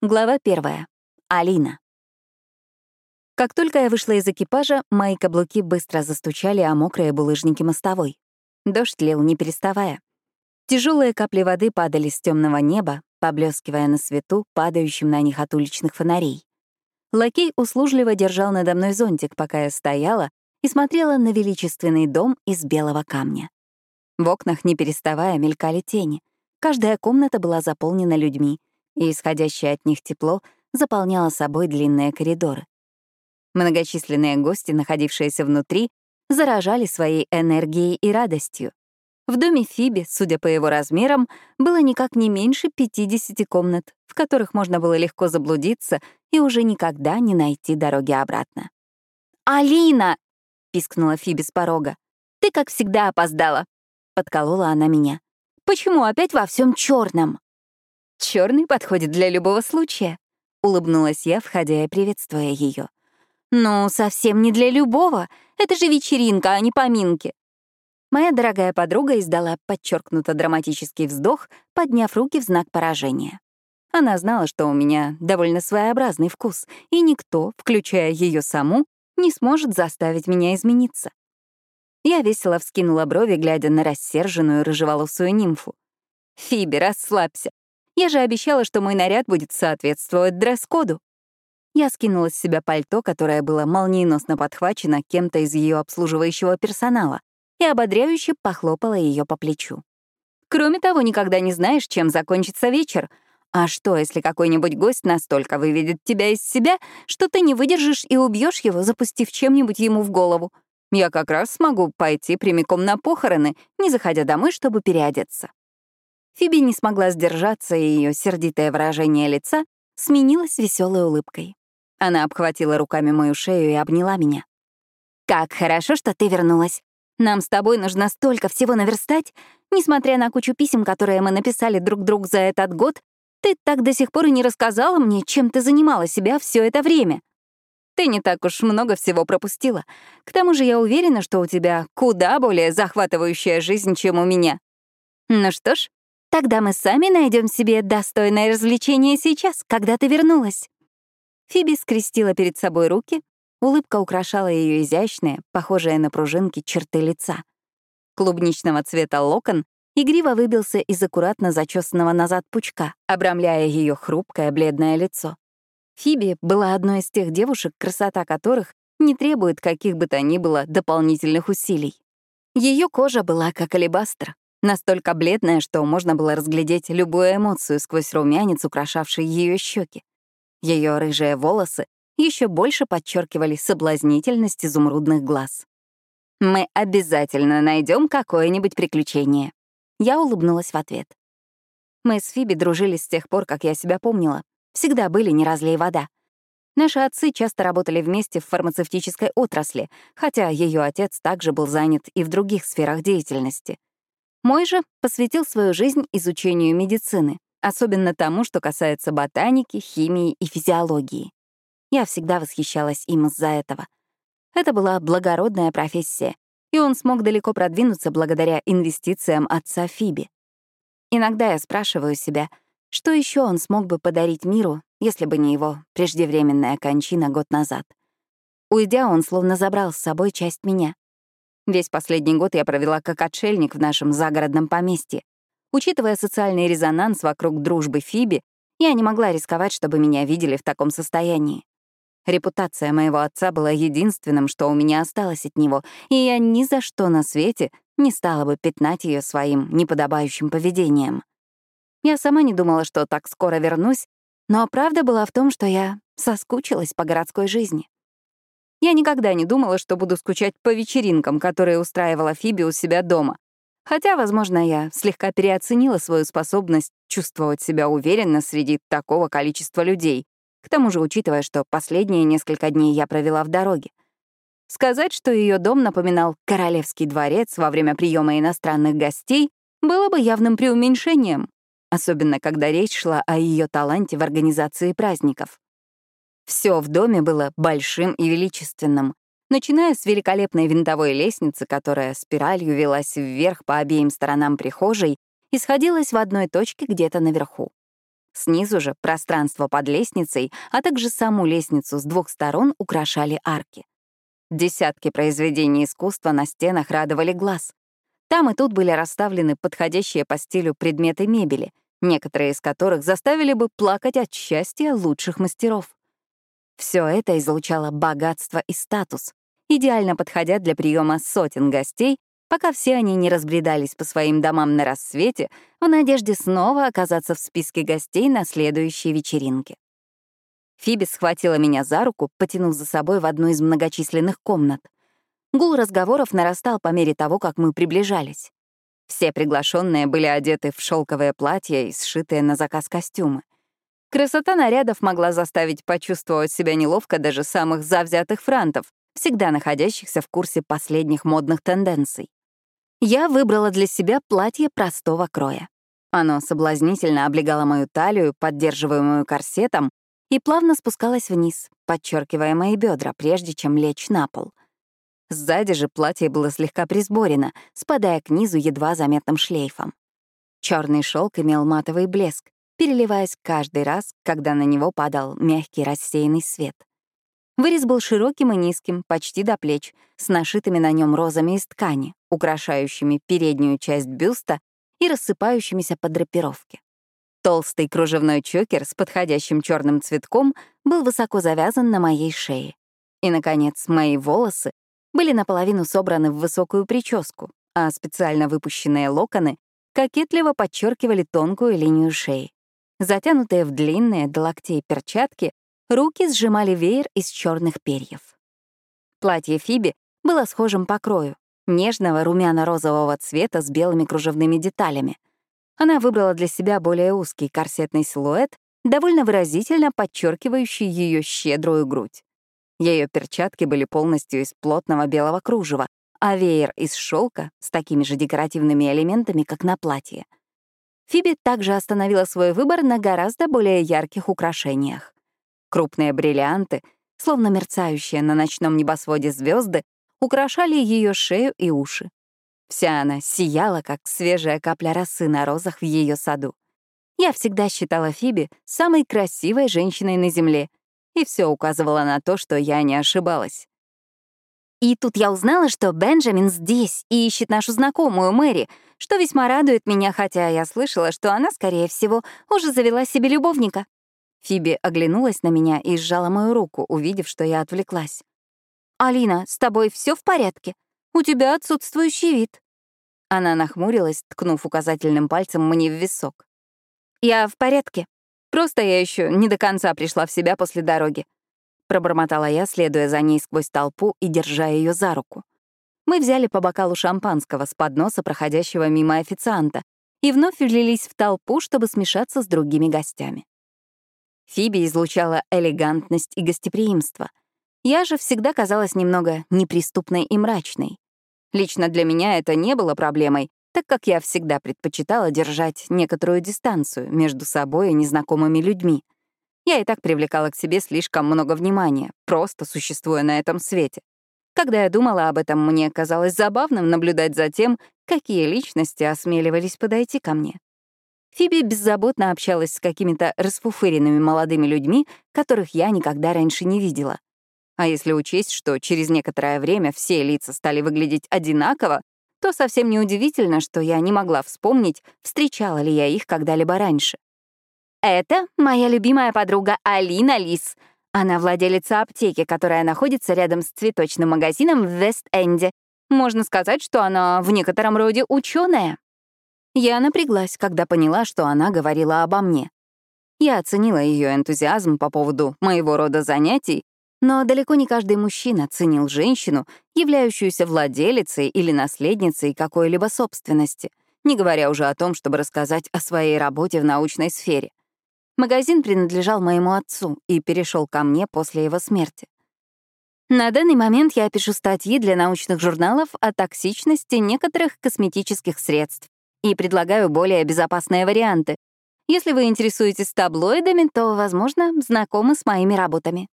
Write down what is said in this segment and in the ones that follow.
Глава первая. Алина. Как только я вышла из экипажа, мои каблуки быстро застучали о мокрые булыжники мостовой. Дождь лил, не переставая. Тяжелые капли воды падали с темного неба, поблескивая на свету, падающим на них от уличных фонарей. Лакей услужливо держал надо мной зонтик, пока я стояла и смотрела на величественный дом из белого камня. В окнах, не переставая, мелькали тени. Каждая комната была заполнена людьми — и исходящее от них тепло заполняло собой длинные коридоры. Многочисленные гости, находившиеся внутри, заражали своей энергией и радостью. В доме Фиби, судя по его размерам, было никак не меньше 50 комнат, в которых можно было легко заблудиться и уже никогда не найти дороги обратно. «Алина!» — пискнула Фиби с порога. «Ты, как всегда, опоздала!» — подколола она меня. «Почему опять во всем черном? Черный подходит для любого случая», — улыбнулась я, входя и приветствуя ее. «Ну, совсем не для любого. Это же вечеринка, а не поминки». Моя дорогая подруга издала подчеркнуто драматический вздох, подняв руки в знак поражения. Она знала, что у меня довольно своеобразный вкус, и никто, включая ее саму, не сможет заставить меня измениться. Я весело вскинула брови, глядя на рассерженную рыжеволосую нимфу. «Фиби, расслабься. Я же обещала, что мой наряд будет соответствовать дресс-коду. Я скинула с себя пальто, которое было молниеносно подхвачено кем-то из ее обслуживающего персонала, и ободряюще похлопала ее по плечу. Кроме того, никогда не знаешь, чем закончится вечер. А что, если какой-нибудь гость настолько выведет тебя из себя, что ты не выдержишь и убьешь его, запустив чем-нибудь ему в голову? Я как раз смогу пойти прямиком на похороны, не заходя домой, чтобы переодеться. Фиби не смогла сдержаться, и ее сердитое выражение лица сменилось веселой улыбкой. Она обхватила руками мою шею и обняла меня. «Как хорошо, что ты вернулась. Нам с тобой нужно столько всего наверстать. Несмотря на кучу писем, которые мы написали друг другу за этот год, ты так до сих пор и не рассказала мне, чем ты занимала себя все это время. Ты не так уж много всего пропустила. К тому же я уверена, что у тебя куда более захватывающая жизнь, чем у меня. Ну что ж, Тогда мы сами найдем себе достойное развлечение сейчас, когда ты вернулась». Фиби скрестила перед собой руки, улыбка украшала ее изящные, похожие на пружинки, черты лица. Клубничного цвета локон игриво выбился из аккуратно зачесанного назад пучка, обрамляя ее хрупкое бледное лицо. Фиби была одной из тех девушек, красота которых не требует каких бы то ни было дополнительных усилий. Ее кожа была как алебастр, Настолько бледная, что можно было разглядеть любую эмоцию сквозь румянец, украшавший ее щеки. Ее рыжие волосы еще больше подчеркивали соблазнительность изумрудных глаз. «Мы обязательно найдем какое-нибудь приключение». Я улыбнулась в ответ. Мы с Фиби дружили с тех пор, как я себя помнила. Всегда были не разлей вода. Наши отцы часто работали вместе в фармацевтической отрасли, хотя ее отец также был занят и в других сферах деятельности — мой же посвятил свою жизнь изучению медицины, особенно тому, что касается ботаники, химии и физиологии. Я всегда восхищалась им из-за этого. Это была благородная профессия, и он смог далеко продвинуться благодаря инвестициям отца Фиби. Иногда я спрашиваю себя, что еще он смог бы подарить миру, если бы не его преждевременная кончина год назад. Уйдя, он словно забрал с собой часть меня. Весь последний год я провела как отшельник в нашем загородном поместье. Учитывая социальный резонанс вокруг дружбы Фиби, я не могла рисковать, чтобы меня видели в таком состоянии. Репутация моего отца была единственным, что у меня осталось от него, и я ни за что на свете не стала бы пятнать ее своим неподобающим поведением. Я сама не думала, что так скоро вернусь, но правда была в том, что я соскучилась по городской жизни. Я никогда не думала, что буду скучать по вечеринкам, которые устраивала Фиби у себя дома. Хотя, возможно, я слегка переоценила свою способность чувствовать себя уверенно среди такого количества людей, к тому же учитывая, что последние несколько дней я провела в дороге. Сказать, что ее дом напоминал королевский дворец во время приема иностранных гостей, было бы явным преуменьшением, особенно когда речь шла о ее таланте в организации праздников. Все в доме было большим и величественным, начиная с великолепной винтовой лестницы, которая спиралью велась вверх по обеим сторонам прихожей и сходилась в одной точке где-то наверху. Снизу же пространство под лестницей, а также саму лестницу с двух сторон украшали арки. Десятки произведений искусства на стенах радовали глаз. Там и тут были расставлены подходящие по стилю предметы мебели, некоторые из которых заставили бы плакать от счастья лучших мастеров. Все это излучало богатство и статус, идеально подходя для приема сотен гостей, пока все они не разбредались по своим домам на рассвете в надежде снова оказаться в списке гостей на следующей вечеринке. Фиби схватила меня за руку, потянув за собой в одну из многочисленных комнат. Гул разговоров нарастал по мере того, как мы приближались. Все приглашенные были одеты в шелковое платье и сшитые на заказ костюмы. Красота нарядов могла заставить почувствовать себя неловко даже самых завзятых франтов, всегда находящихся в курсе последних модных тенденций. Я выбрала для себя платье простого кроя. Оно соблазнительно облегало мою талию, поддерживаемую корсетом, и плавно спускалась вниз, подчеркивая мои бедра, прежде чем лечь на пол. Сзади же платье было слегка присборено, спадая к низу едва заметным шлейфом. Черный шелк имел матовый блеск, переливаясь каждый раз, когда на него падал мягкий рассеянный свет. Вырез был широким и низким, почти до плеч, с нашитыми на нем розами из ткани, украшающими переднюю часть бюста и рассыпающимися по драпировке. Толстый кружевной чокер с подходящим черным цветком был высоко завязан на моей шее. И, наконец, мои волосы были наполовину собраны в высокую прическу, а специально выпущенные локоны кокетливо подчеркивали тонкую линию шеи. Затянутые в длинные до локтей перчатки, руки сжимали веер из черных перьев. Платье Фиби было схожим по крою, нежного румяно-розового цвета с белыми кружевными деталями — она выбрала для себя более узкий корсетный силуэт, довольно выразительно подчеркивающий ее щедрую грудь. Ее перчатки были полностью из плотного белого кружева, а веер из шелка с такими же декоративными элементами, как на платье. Фиби также остановила свой выбор на гораздо более ярких украшениях. Крупные бриллианты, словно мерцающие на ночном небосводе звезды, украшали ее шею и уши. Вся она сияла, как свежая капля росы на розах в ее саду. Я всегда считала Фиби самой красивой женщиной на Земле, и все указывало на то, что я не ошибалась. И тут я узнала, что Бенджамин здесь и ищет нашу знакомую Мэри, что весьма радует меня, хотя я слышала, что она, скорее всего, уже завела себе любовника. Фиби оглянулась на меня и сжала мою руку, увидев, что я отвлеклась. «Алина, с тобой все в порядке?» У тебя отсутствующий вид». Она нахмурилась, ткнув указательным пальцем мне в висок. «Я в порядке. Просто я еще не до конца пришла в себя после дороги». Пробормотала я, следуя за ней сквозь толпу и держа ее за руку. Мы взяли по бокалу шампанского с подноса проходящего мимо официанта и вновь влились в толпу, чтобы смешаться с другими гостями. Фиби излучала элегантность и гостеприимство — я же всегда казалась немного неприступной и мрачной. Лично для меня это не было проблемой, так как я всегда предпочитала держать некоторую дистанцию между собой и незнакомыми людьми. Я и так привлекала к себе слишком много внимания, просто существуя на этом свете. Когда я думала об этом, мне казалось забавным наблюдать за тем, какие личности осмеливались подойти ко мне. Фиби беззаботно общалась с какими-то расфуфыренными молодыми людьми, которых я никогда раньше не видела. А если учесть, что через некоторое время все лица стали выглядеть одинаково, то совсем неудивительно, что я не могла вспомнить, встречала ли я их когда-либо раньше. Это моя любимая подруга Алина Лис. Она владелица аптеки, которая находится рядом с цветочным магазином в Вест-Энде. Можно сказать, что она в некотором роде ученая. Я напряглась, когда поняла, что она говорила обо мне. Я оценила ее энтузиазм по поводу моего рода занятий но далеко не каждый мужчина ценил женщину, являющуюся владелицей или наследницей какой-либо собственности, не говоря уже о том, чтобы рассказать о своей работе в научной сфере. Магазин принадлежал моему отцу и перешел ко мне после его смерти. На данный момент я пишу статьи для научных журналов о токсичности некоторых косметических средств и предлагаю более безопасные варианты. Если вы интересуетесь таблоидами, то, возможно, знакомы с моими работами.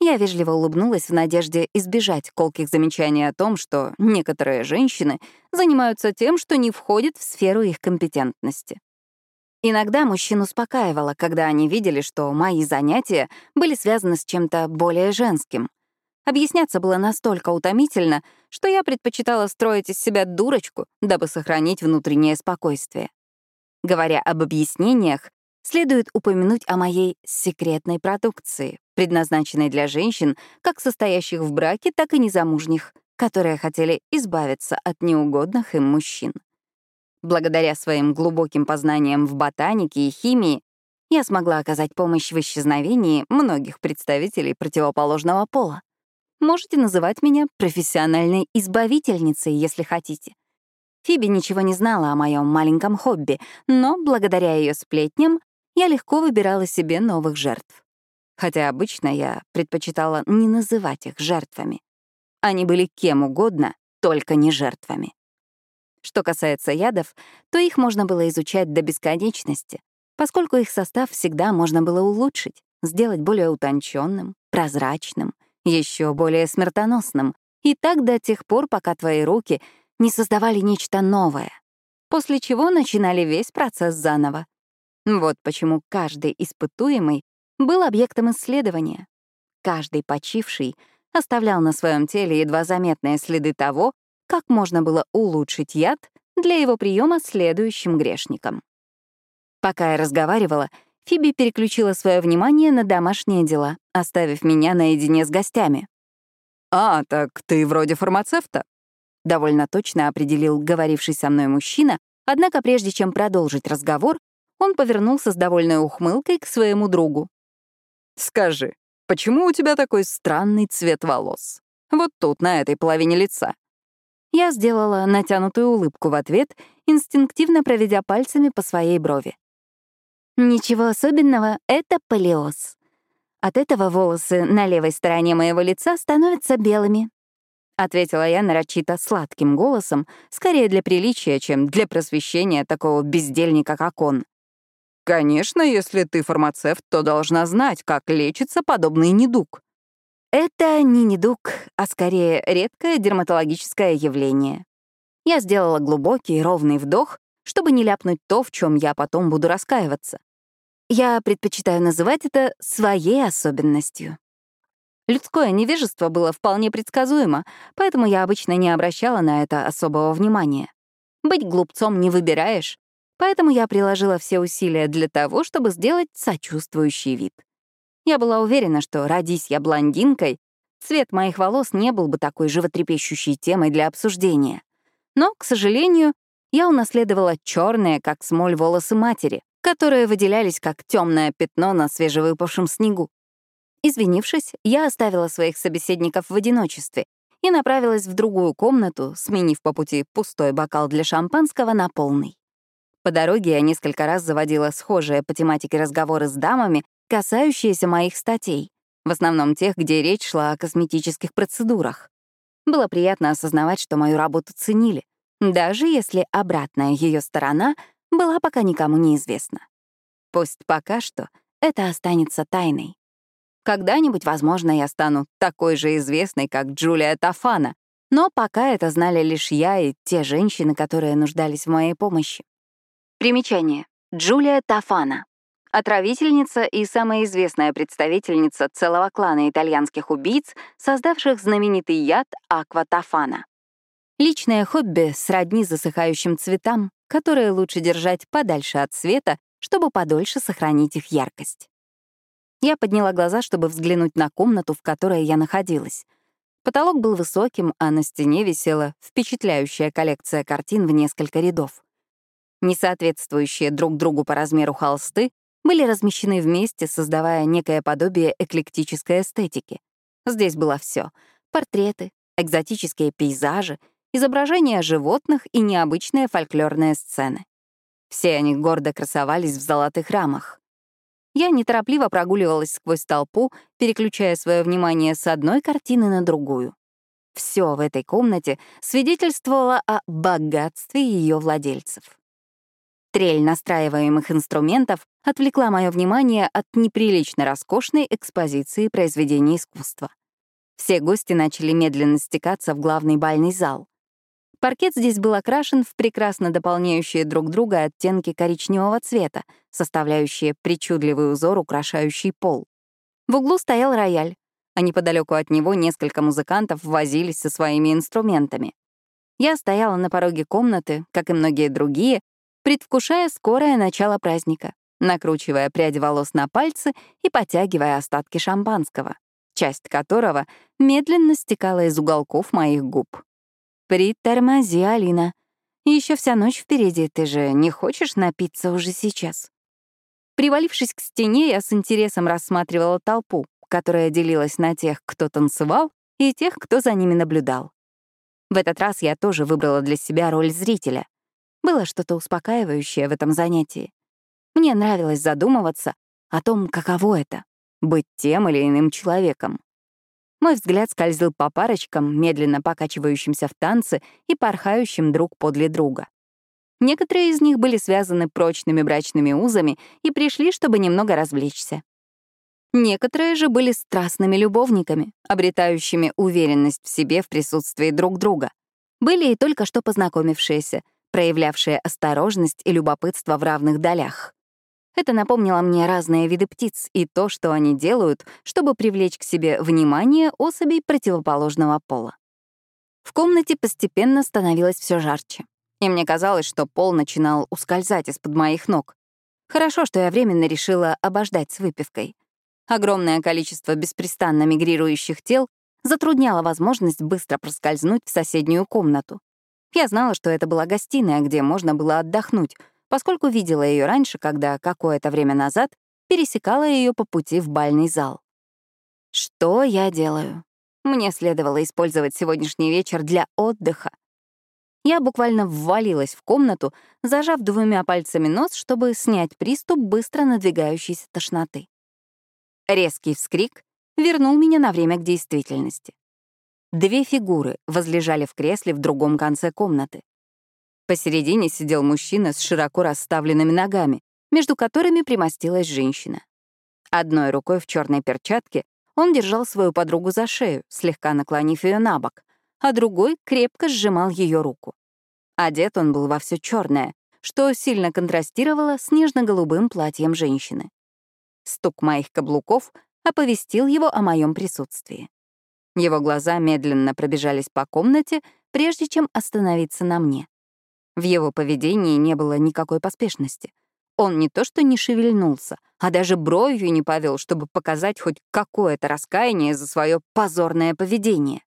Я вежливо улыбнулась в надежде избежать колких замечаний о том, что некоторые женщины занимаются тем, что не входит в сферу их компетентности. Иногда мужчин успокаивало, когда они видели, что мои занятия были связаны с чем-то более женским. Объясняться было настолько утомительно, что я предпочитала строить из себя дурочку, дабы сохранить внутреннее спокойствие. Говоря об объяснениях, следует упомянуть о моей секретной продукции, предназначенной для женщин, как состоящих в браке, так и незамужних, которые хотели избавиться от неугодных им мужчин. Благодаря своим глубоким познаниям в ботанике и химии я смогла оказать помощь в исчезновении многих представителей противоположного пола. Можете называть меня профессиональной избавительницей, если хотите. Фиби ничего не знала о моем маленьком хобби, но благодаря ее сплетням я легко выбирала себе новых жертв. Хотя обычно я предпочитала не называть их жертвами. Они были кем угодно, только не жертвами. Что касается ядов, то их можно было изучать до бесконечности, поскольку их состав всегда можно было улучшить, сделать более утонченным, прозрачным — еще более смертоносным, и так до тех пор, пока твои руки не создавали нечто новое, после чего начинали весь процесс заново. Вот почему каждый испытуемый был объектом исследования. Каждый почивший оставлял на своем теле едва заметные следы того, как можно было улучшить яд для его приема следующим грешникам. Пока я разговаривала, Фиби переключила свое внимание на домашние дела, оставив меня наедине с гостями. «А, так ты вроде фармацевта?» — довольно точно определил говоривший со мной мужчина, однако прежде чем продолжить разговор, он повернулся с довольной ухмылкой к своему другу. «Скажи, почему у тебя такой странный цвет волос? Вот тут, на этой половине лица». Я сделала натянутую улыбку в ответ, инстинктивно проведя пальцами по своей брови. Ничего особенного, это полиоз. От этого волосы на левой стороне моего лица становятся белыми. Ответила я нарочито сладким голосом, скорее для приличия, чем для просвещения такого бездельника, как он. Конечно, если ты фармацевт, то должна знать, как лечится подобный недуг. Это не недуг, а скорее редкое дерматологическое явление. Я сделала глубокий ровный вдох, чтобы не ляпнуть то, в чем я потом буду раскаиваться. Я предпочитаю называть это своей особенностью. Людское невежество было вполне предсказуемо, поэтому я обычно не обращала на это особого внимания. Быть глупцом не выбираешь, поэтому я приложила все усилия для того, чтобы сделать сочувствующий вид. Я была уверена, что, родись я блондинкой, цвет моих волос не был бы такой животрепещущей темой для обсуждения. Но, к сожалению, я унаследовала черные, как смоль, волосы матери, которые выделялись как темное пятно на свежевыпавшем снегу. Извинившись, я оставила своих собеседников в одиночестве и направилась в другую комнату, сменив по пути пустой бокал для шампанского на полный. По дороге я несколько раз заводила схожие по тематике разговоры с дамами, касающиеся моих статей, в основном тех, где речь шла о косметических процедурах. Было приятно осознавать, что мою работу ценили, даже если обратная ее сторона была пока никому неизвестна. Пусть пока что это останется тайной. Когда-нибудь, возможно, я стану такой же известной, как Джулия Тафана, но пока это знали лишь я и те женщины, которые нуждались в моей помощи. Примечание. Джулия Тафана. Отравительница и самая известная представительница целого клана итальянских убийц, создавших знаменитый яд акватофана. Личное хобби сродни засыхающим цветам, которые лучше держать подальше от света, чтобы подольше сохранить их яркость. Я подняла глаза, чтобы взглянуть на комнату, в которой я находилась. Потолок был высоким, а на стене висела впечатляющая коллекция картин в несколько рядов. Несоответствующие друг другу по размеру холсты были размещены вместе, создавая некое подобие эклектической эстетики. Здесь было все: портреты, экзотические пейзажи, изображения животных и необычные фольклорные сцены. Все они гордо красовались в золотых рамах. Я неторопливо прогуливалась сквозь толпу, переключая свое внимание с одной картины на другую. Все в этой комнате свидетельствовало о богатстве ее владельцев. Трель настраиваемых инструментов отвлекла мое внимание от неприлично роскошной экспозиции произведений искусства. Все гости начали медленно стекаться в главный бальный зал. Паркет здесь был окрашен в прекрасно дополняющие друг друга оттенки коричневого цвета, составляющие причудливый узор, украшающий пол. В углу стоял рояль, а неподалеку от него несколько музыкантов возились со своими инструментами. Я стояла на пороге комнаты, как и многие другие, предвкушая скорое начало праздника, накручивая прядь волос на пальцы и потягивая остатки шампанского, часть которого медленно стекала из уголков моих губ. «Притормози, Алина. Еще вся ночь впереди, ты же не хочешь напиться уже сейчас?» Привалившись к стене, я с интересом рассматривала толпу, которая делилась на тех, кто танцевал, и тех, кто за ними наблюдал. В этот раз я тоже выбрала для себя роль зрителя. Было что-то успокаивающее в этом занятии. Мне нравилось задумываться о том, каково это — быть тем или иным человеком. Мой взгляд скользил по парочкам, медленно покачивающимся в танце и порхающим друг подле друга. Некоторые из них были связаны прочными брачными узами и пришли, чтобы немного развлечься. Некоторые же были страстными любовниками, обретающими уверенность в себе в присутствии друг друга. Были и только что познакомившиеся, проявлявшие осторожность и любопытство в равных долях. Это напомнило мне разные виды птиц и то, что они делают, чтобы привлечь к себе внимание особей противоположного пола. В комнате постепенно становилось все жарче, и мне казалось, что пол начинал ускользать из-под моих ног. Хорошо, что я временно решила обождать с выпивкой — Огромное количество беспрестанно мигрирующих тел затрудняло возможность быстро проскользнуть в соседнюю комнату. Я знала, что это была гостиная, где можно было отдохнуть, поскольку видела ее раньше, когда какое-то время назад пересекала ее по пути в бальный зал. Что я делаю? Мне следовало использовать сегодняшний вечер для отдыха. Я буквально ввалилась в комнату, зажав двумя пальцами нос, чтобы снять приступ быстро надвигающейся тошноты. Резкий вскрик вернул меня на время к действительности. Две фигуры возлежали в кресле в другом конце комнаты. Посередине сидел мужчина с широко расставленными ногами, между которыми примостилась женщина. Одной рукой в черной перчатке он держал свою подругу за шею, слегка наклонив ее на бок, а другой крепко сжимал ее руку. Одет он был во все черное, что сильно контрастировало с нежно-голубым платьем женщины. Стук моих каблуков оповестил его о моем присутствии. Его глаза медленно пробежались по комнате, прежде чем остановиться на мне. В его поведении не было никакой поспешности. Он не то что не шевельнулся, а даже бровью не повел, чтобы показать хоть какое-то раскаяние за свое позорное поведение.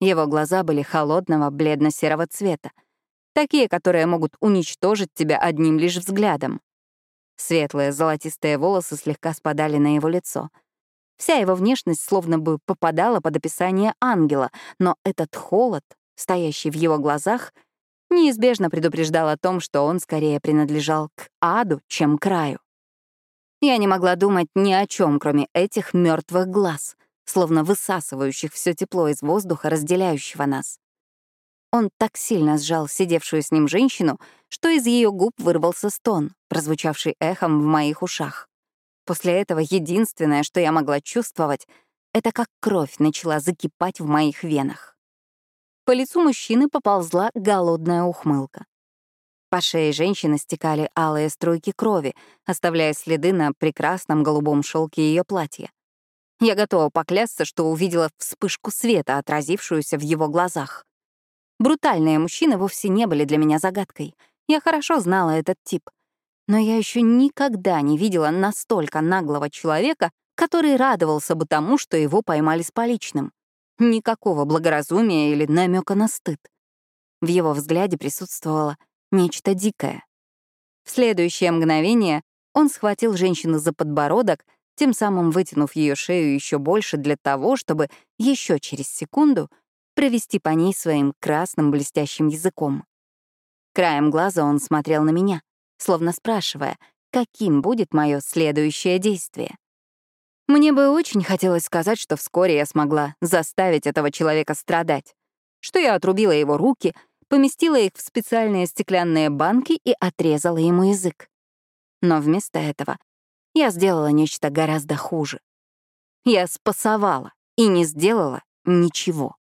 Его глаза были холодного бледно-серого цвета, такие, которые могут уничтожить тебя одним лишь взглядом. Светлые золотистые волосы слегка спадали на его лицо. Вся его внешность словно бы попадала под описание ангела, но этот холод, стоящий в его глазах, неизбежно предупреждал о том, что он скорее принадлежал к аду, чем к раю. Я не могла думать ни о чем, кроме этих мертвых глаз, словно высасывающих все тепло из воздуха, разделяющего нас. Он так сильно сжал сидевшую с ним женщину, что из ее губ вырвался стон, прозвучавший эхом в моих ушах. После этого единственное, что я могла чувствовать, это как кровь начала закипать в моих венах. По лицу мужчины поползла голодная ухмылка. По шее женщины стекали алые струйки крови, оставляя следы на прекрасном голубом шелке ее платья. Я готова поклясться, что увидела вспышку света, отразившуюся в его глазах. Брутальные мужчины вовсе не были для меня загадкой. Я хорошо знала этот тип. Но я еще никогда не видела настолько наглого человека, который радовался бы тому, что его поймали с поличным. Никакого благоразумия или намека на стыд. В его взгляде присутствовало нечто дикое. В следующее мгновение он схватил женщину за подбородок, тем самым вытянув ее шею еще больше для того, чтобы еще через секунду — провести по ней своим красным блестящим языком. Краем глаза он смотрел на меня, словно спрашивая, каким будет мое следующее действие. Мне бы очень хотелось сказать, что вскоре я смогла заставить этого человека страдать, что я отрубила его руки, поместила их в специальные стеклянные банки и отрезала ему язык. Но вместо этого я сделала нечто гораздо хуже. Я спасовала и не сделала ничего.